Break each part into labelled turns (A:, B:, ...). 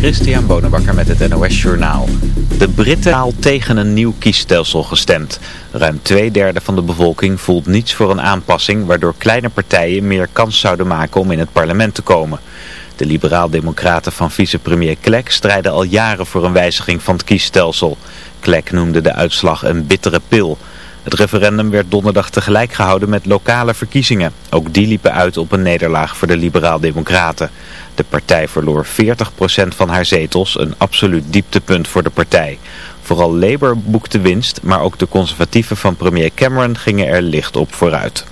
A: Christian Bonenbakker met het NOS Journaal. De Britten haal tegen een nieuw kiesstelsel gestemd. Ruim twee derde van de bevolking voelt niets voor een aanpassing... waardoor kleine partijen meer kans zouden maken om in het parlement te komen. De liberaal-democraten van vicepremier Klek strijden al jaren voor een wijziging van het kiesstelsel. Klek noemde de uitslag een bittere pil... Het referendum werd donderdag tegelijk gehouden met lokale verkiezingen. Ook die liepen uit op een nederlaag voor de liberaal-democraten. De partij verloor 40% van haar zetels, een absoluut dieptepunt voor de partij. Vooral Labour boekte winst, maar ook de conservatieven van premier Cameron gingen er licht op vooruit.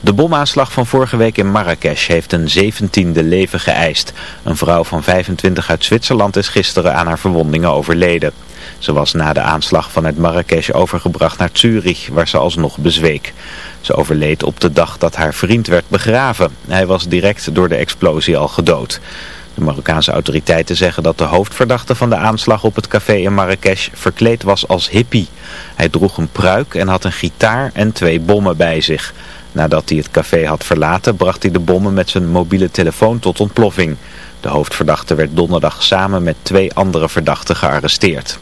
A: De bomaanslag van vorige week in Marrakesh heeft een zeventiende leven geëist. Een vrouw van 25 uit Zwitserland is gisteren aan haar verwondingen overleden. Ze was na de aanslag vanuit Marrakesh overgebracht naar Zurich, waar ze alsnog bezweek. Ze overleed op de dag dat haar vriend werd begraven. Hij was direct door de explosie al gedood. De Marokkaanse autoriteiten zeggen dat de hoofdverdachte van de aanslag op het café in Marrakesh verkleed was als hippie. Hij droeg een pruik en had een gitaar en twee bommen bij zich. Nadat hij het café had verlaten bracht hij de bommen met zijn mobiele telefoon tot ontploffing. De hoofdverdachte werd donderdag samen met twee andere verdachten gearresteerd.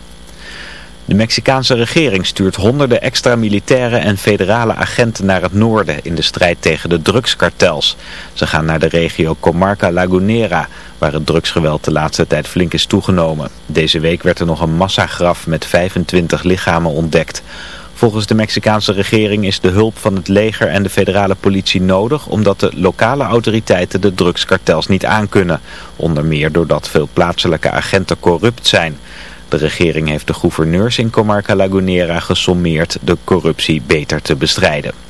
A: De Mexicaanse regering stuurt honderden extra militaire en federale agenten naar het noorden in de strijd tegen de drugskartels. Ze gaan naar de regio Comarca Lagunera, waar het drugsgeweld de laatste tijd flink is toegenomen. Deze week werd er nog een massagraf met 25 lichamen ontdekt. Volgens de Mexicaanse regering is de hulp van het leger en de federale politie nodig omdat de lokale autoriteiten de drugskartels niet aankunnen. Onder meer doordat veel plaatselijke agenten corrupt zijn. De regering heeft de gouverneurs in Comarca Lagunera gesommeerd de corruptie beter te bestrijden.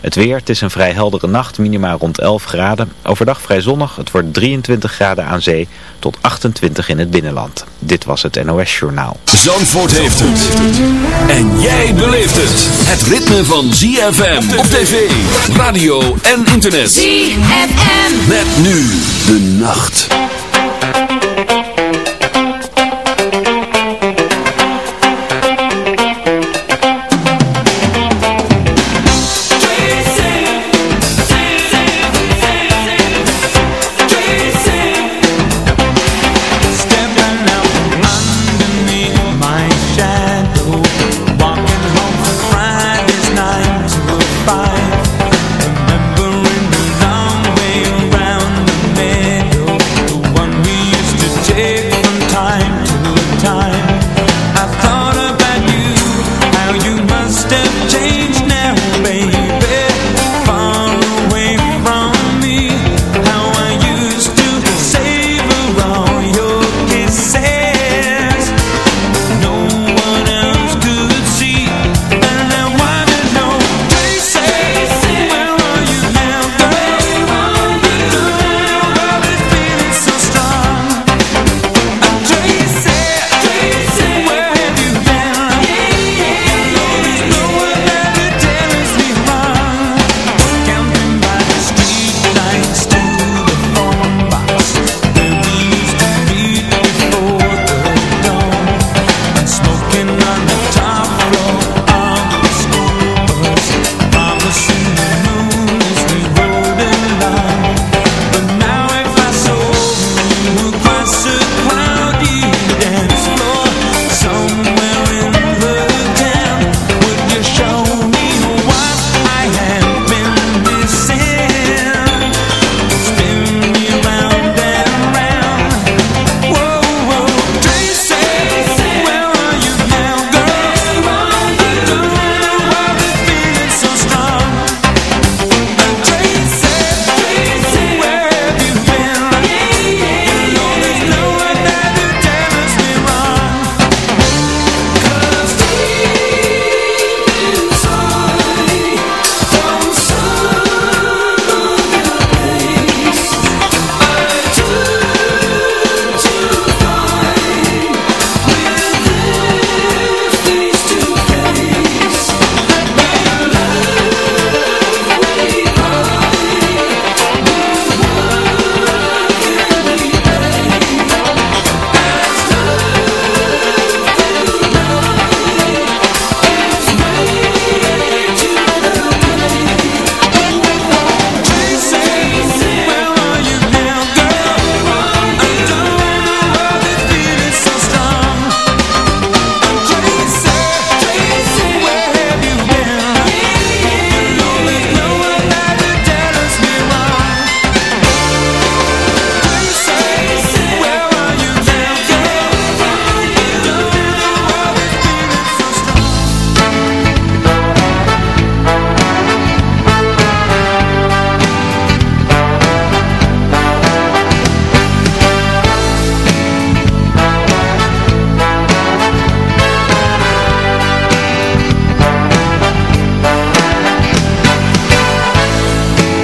A: Het weer, het is een vrij heldere nacht, minima rond 11 graden. Overdag vrij zonnig, het wordt 23 graden aan zee tot 28 in het binnenland. Dit was het NOS Journaal.
B: Zandvoort heeft het. En jij beleeft het. Het ritme van ZFM op tv, radio en internet. ZFM. Met nu de nacht.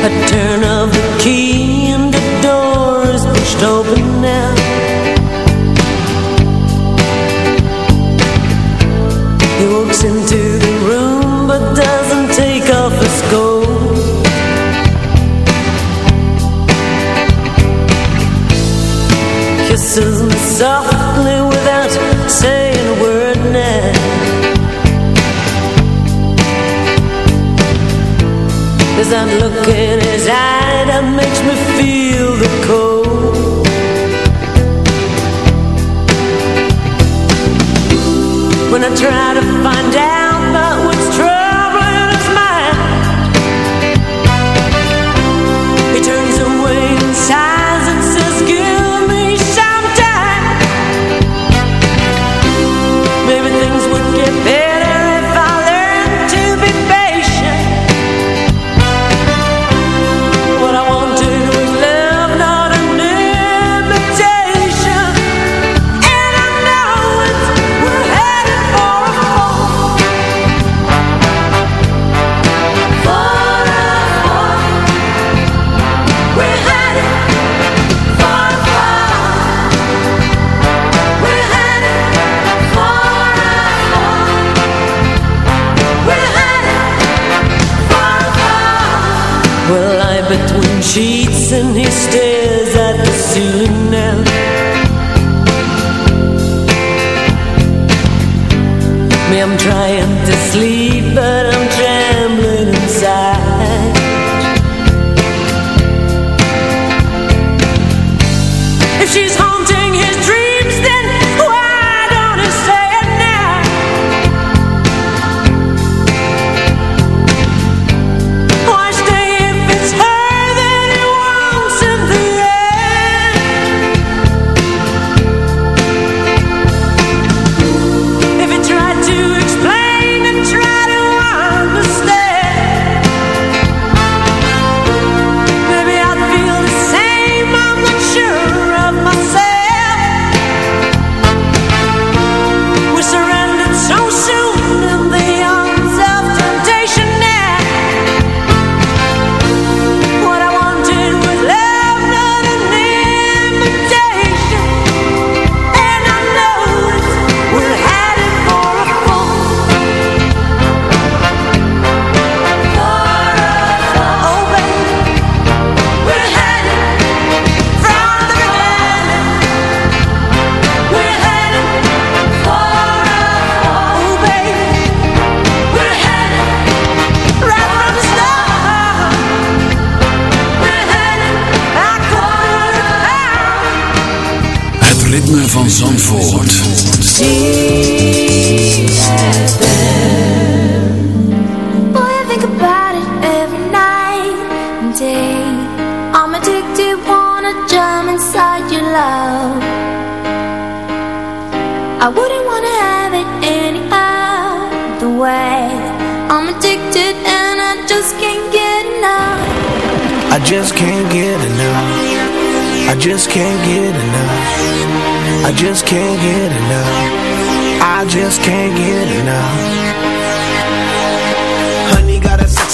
C: A turn of the key and the door is pushed open now. He walks into the room but doesn't take off his coat. Kisses me softly I'm looking in his eye That makes me feel the cold. When I try to find she's
D: home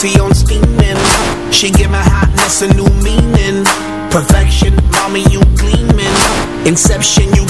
D: coffee on steaming. She give my hotness a new meaning. Perfection, mommy, you gleaming. Inception, you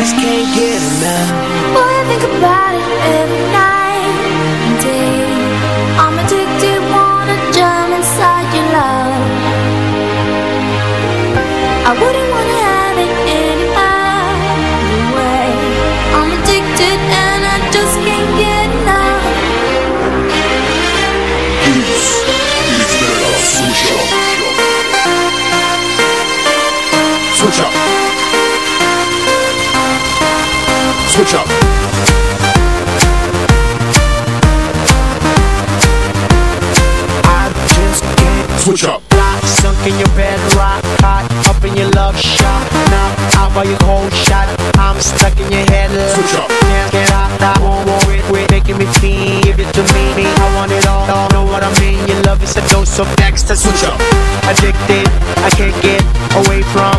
D: Just can't get enough.
E: Boy, I think about it
B: Switch up.
D: I just can't
B: Switch up.
D: Lock, sunk in your bed, rock hot, up in your love shot. Now out by your cold shot, I'm stuck in your head.
B: Switch up.
D: Can't get out, I won't worry, quit making me feel. Give it to me, I want it all. all know what I mean? Your love is a dose of ecstasy.
B: Switch up.
D: Addicted, I can't get away from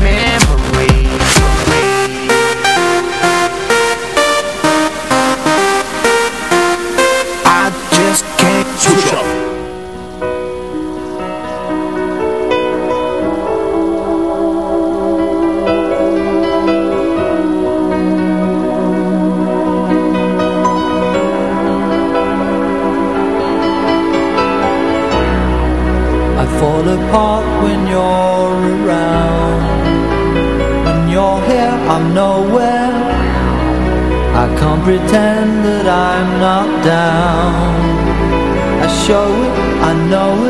F: Pretend that I'm not down. I show it, I know it.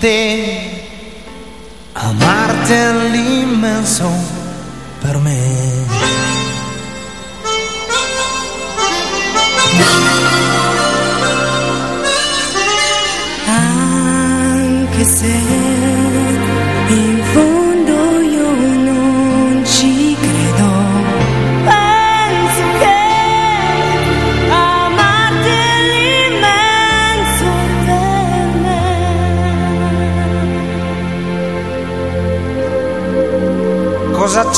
G: te,
H: amarte
G: el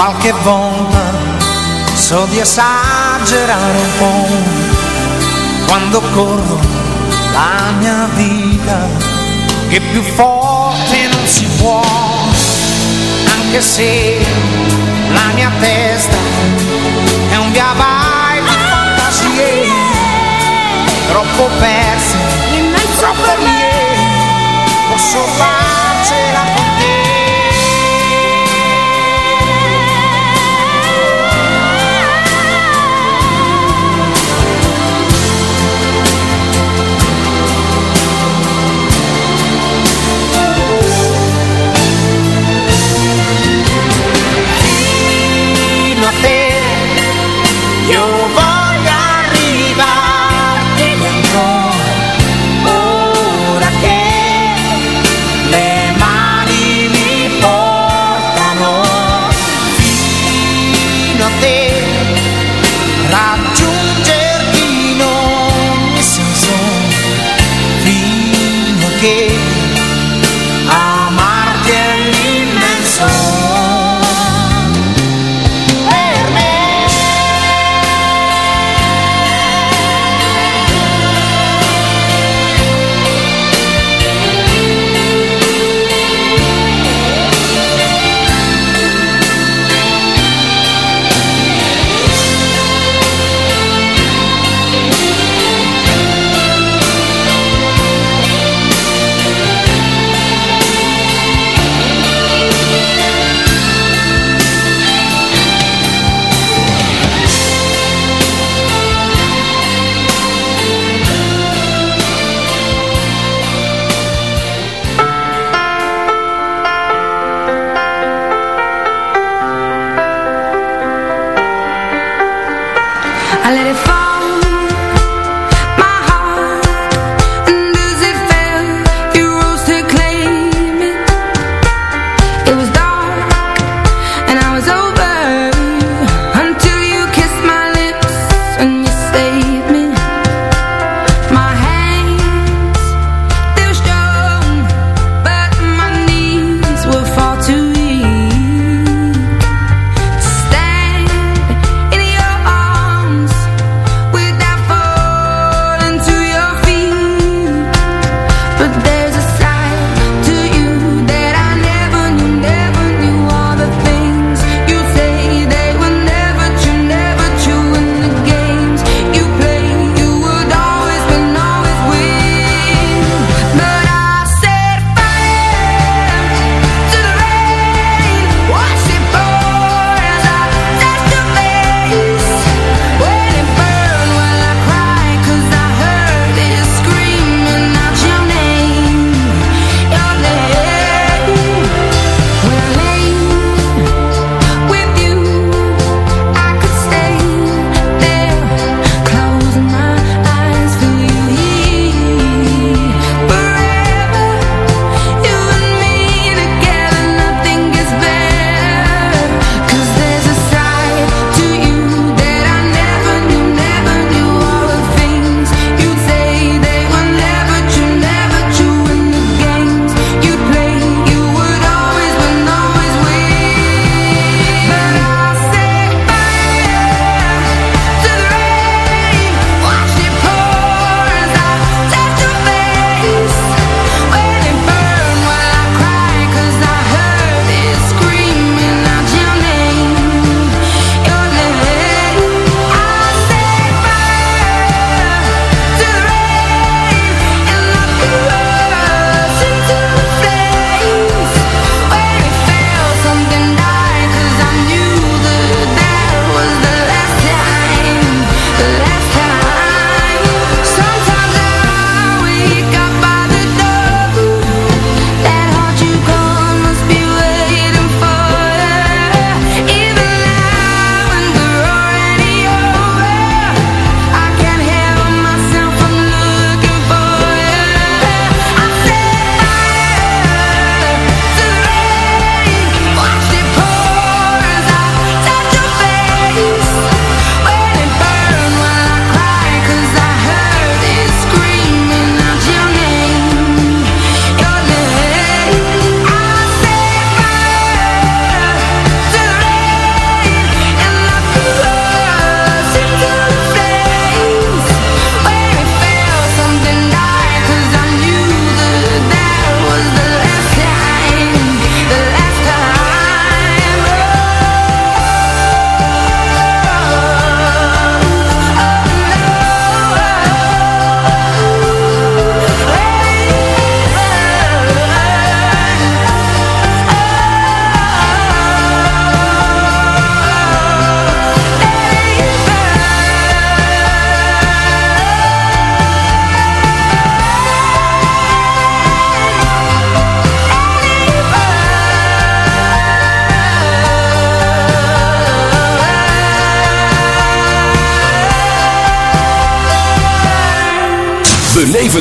G: qualche volta so di esagerare un po' quando corro la mia vita che più forte non si può anche se la mia testa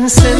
I: and send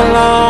J: belong